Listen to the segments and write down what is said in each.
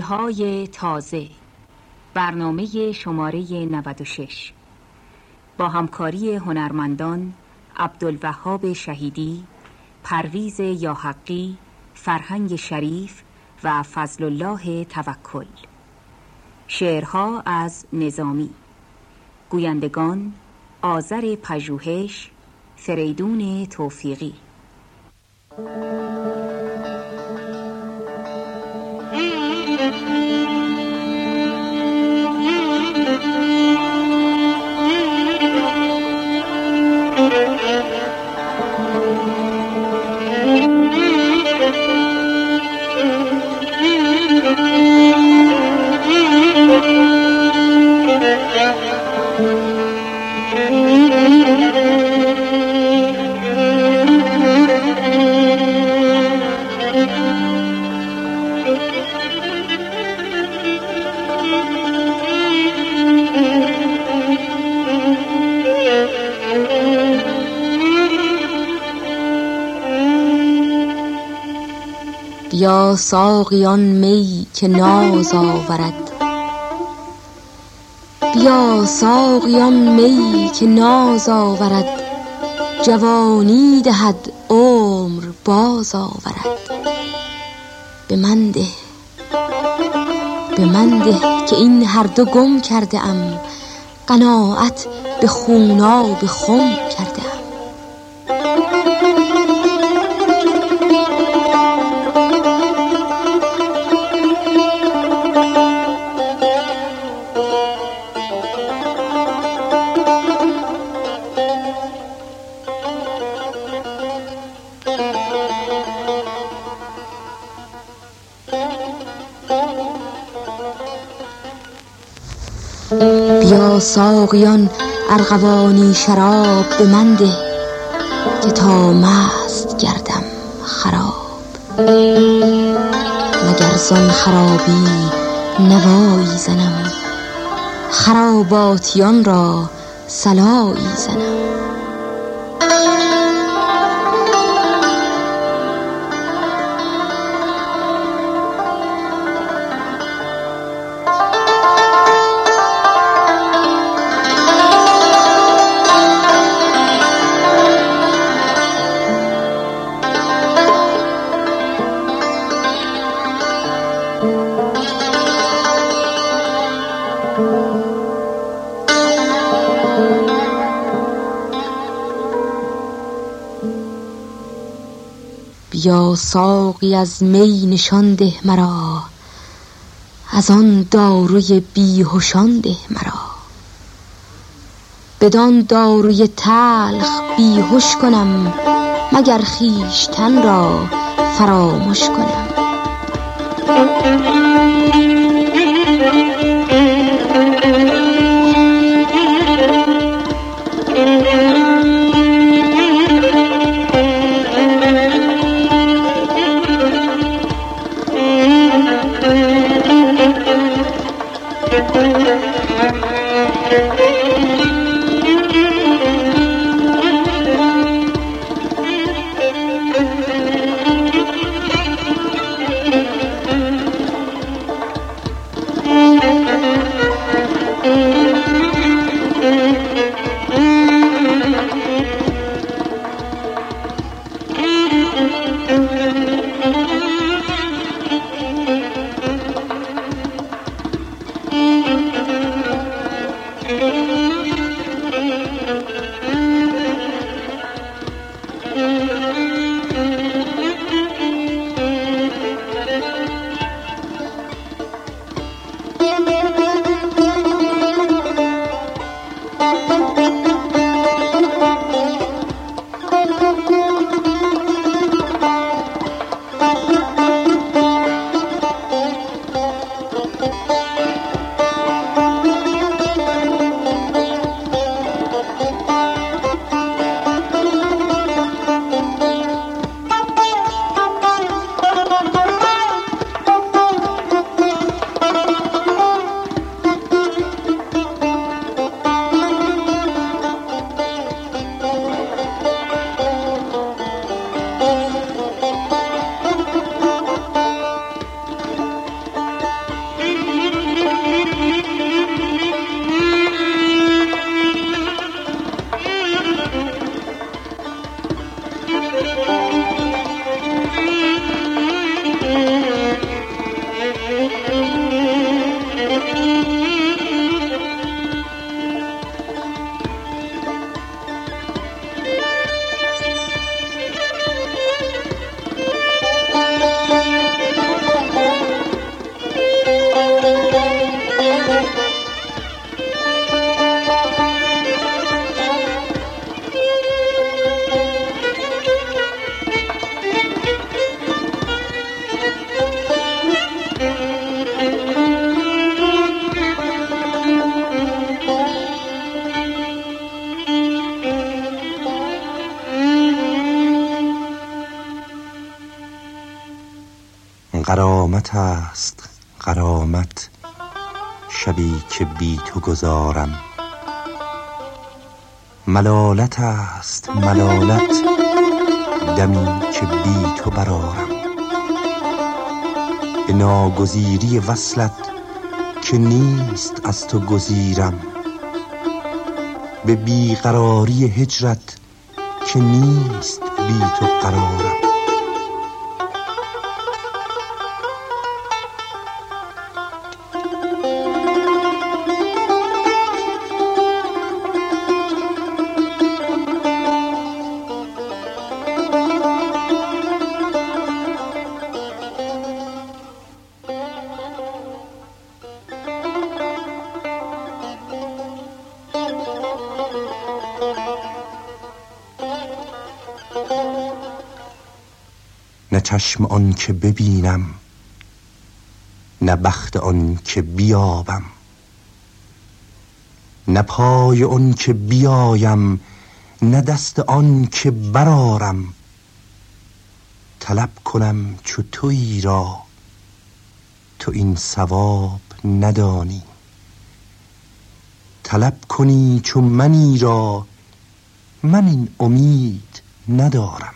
های تازه. برنامه شماره 96 با همکاری هنرمندان عبدالوهاب شهیدی پرویز یاحقی فرهنگ شریف و فضل الله توکل. شعرها از نظامی. گویندگان آذر پژوهش فریدون توفیقی. بیا ساقیان می که ناز آورد. بیا ساقیان می که ناز آورد. جوانی دهد عمر باز آورد. به من ده به من ده که این هر دو گم کرده ام. قناعت به خوناب خم کرده بیا ساقیان ارغوانی شراب به من ده که تا مست گردم خراب. مگر زان خرابی نوایی زنم؟ خراباتیان را سلایی زنم. بیا ساقی از می نشان ده مرا از آن داروی بیهشان ده مرا. بدان داروی تلخ بیهوش کنم مگر خویشتن را فراموش کنم. تو گذارم. ملالت است ملالت. دمی که بی تو برارم به ناگزیری وصلت که نیست از تو گزیرم. به بیقراری هجرت که نیست بی تو قرارم. چشم آن که ببینم نه بخت آن که بیابم. نه پای آن که بیایم نه دست آن که برارم طلب کنم چو تویی را تو این ثواب ندانی. طلب کنی چو منی را من این امید ندارم.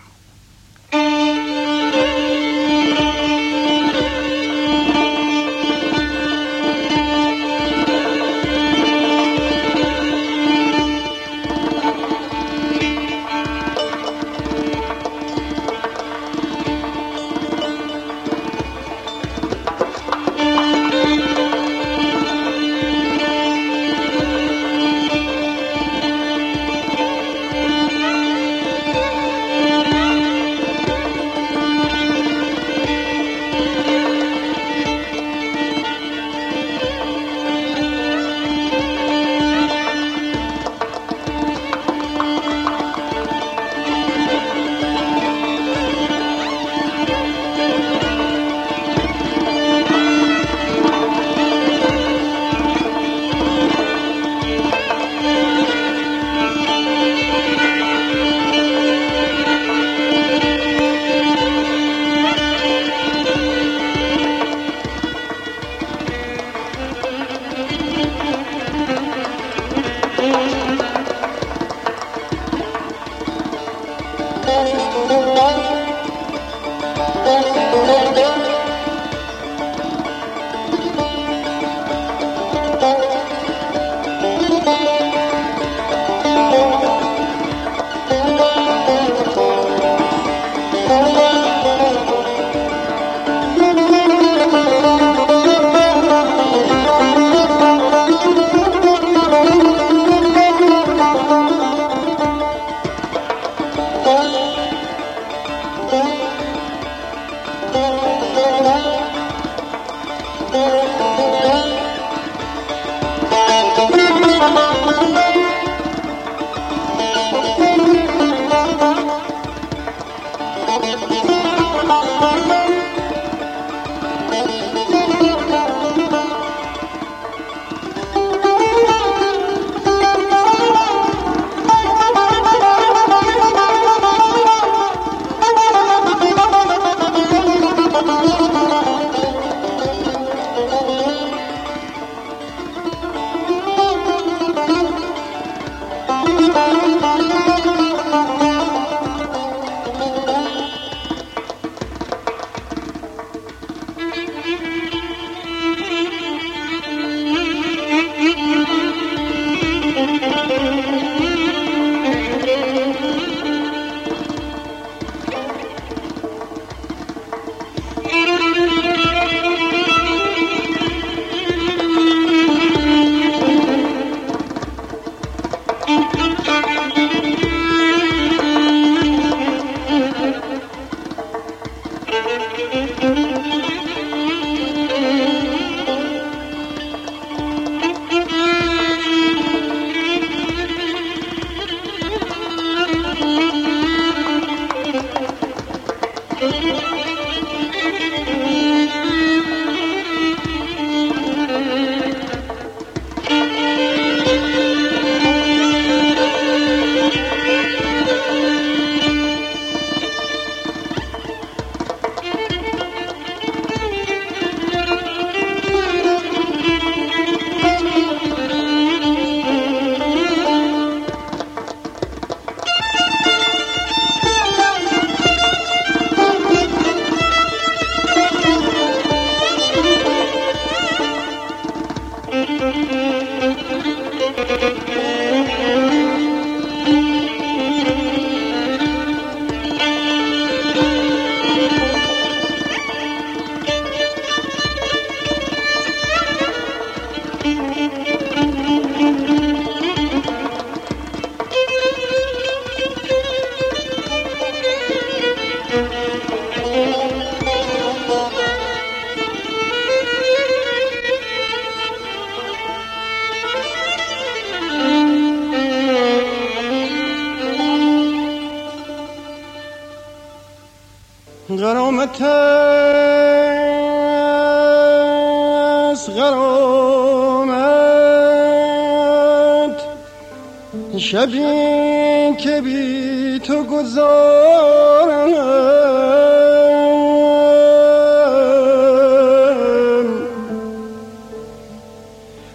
تو گذارم.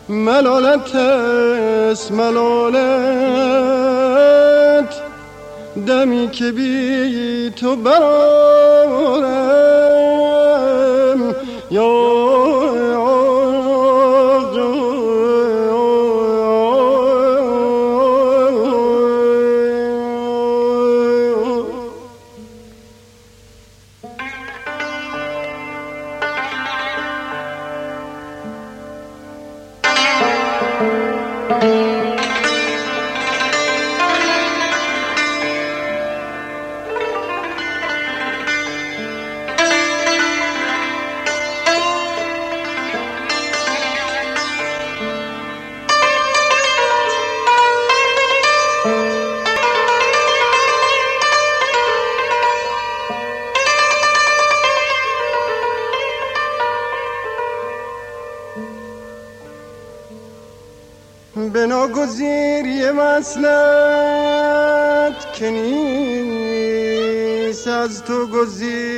ملالت است ملالت. دمی که بی تو برارم یا مسلت که نیست از تو گزیرم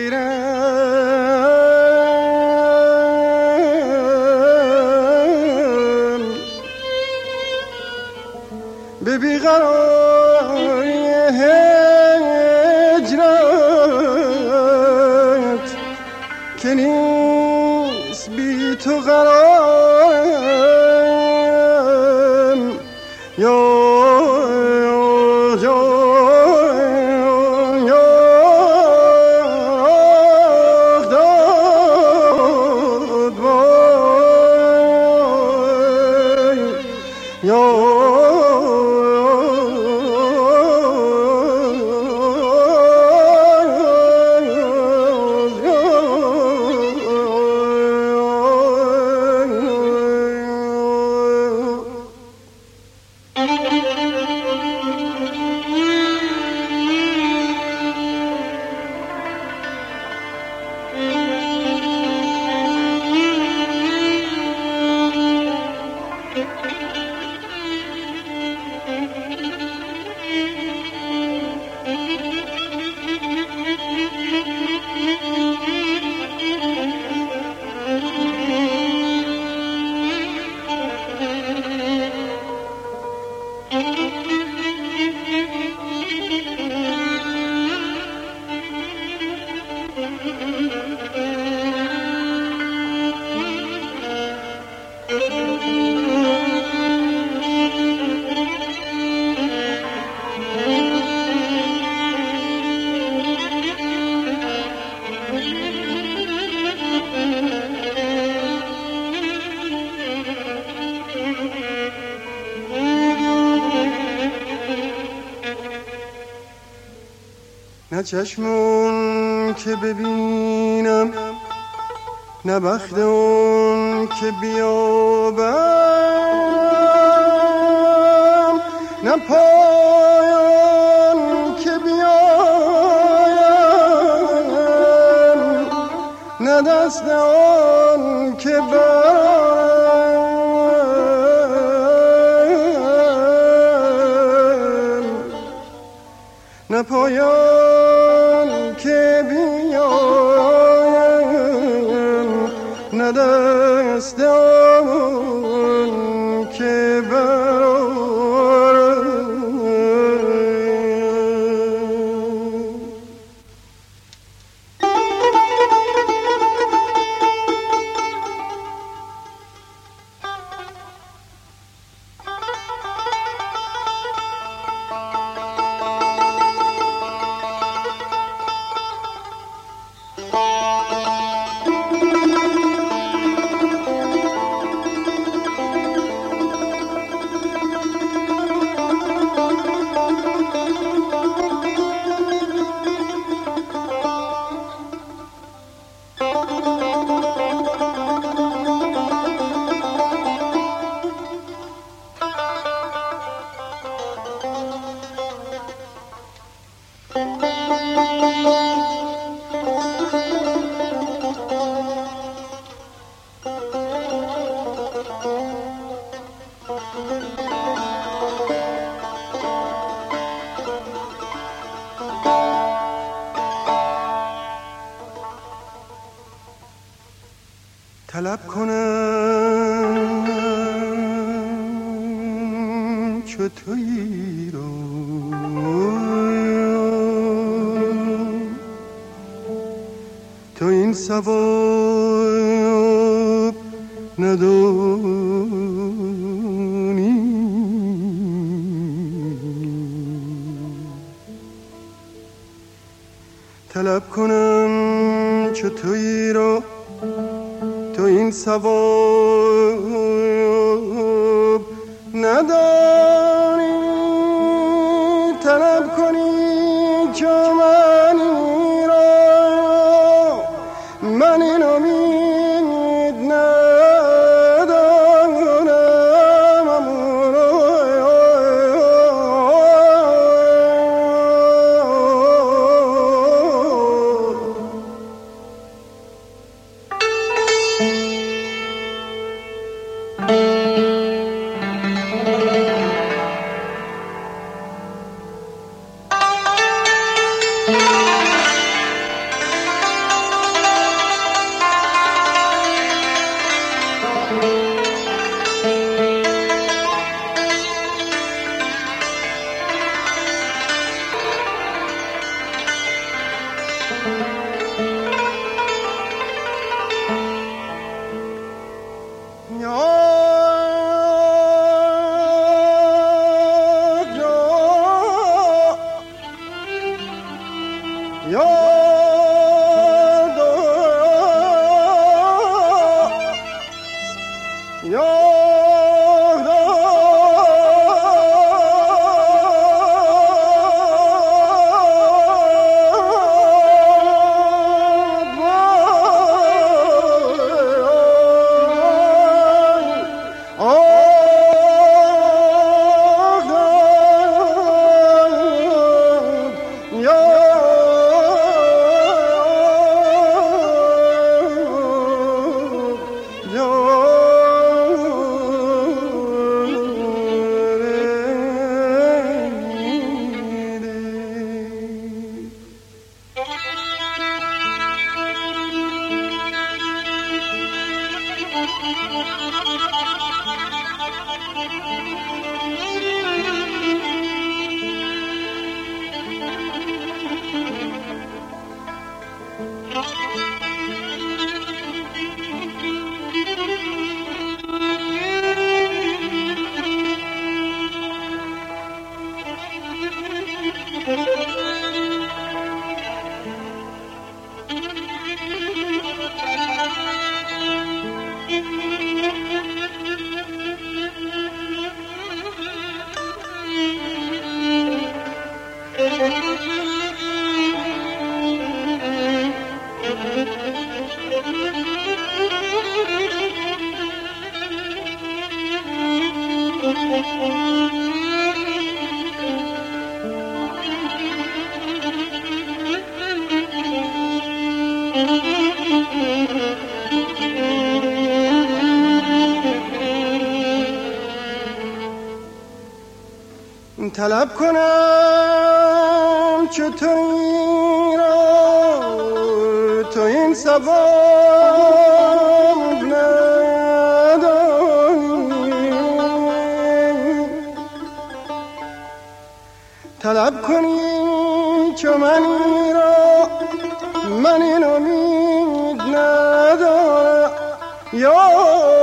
چشمون که ببینم نه بخت اون که بیابم نه پایان که بیایم نه دست آن که برم نه پایان نه تو این سواب ندونی طلب کنم چو تویی رو تو این سواب ندانی. طلب کنم چه تو این را؟ تو این ندانی طلب کنی چه من را من این امید ندارم. یا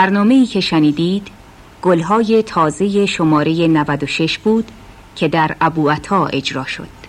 برنامه ای که شنیدید گلهای تازه شماره 96 بود که در ابو عطا اجرا شد.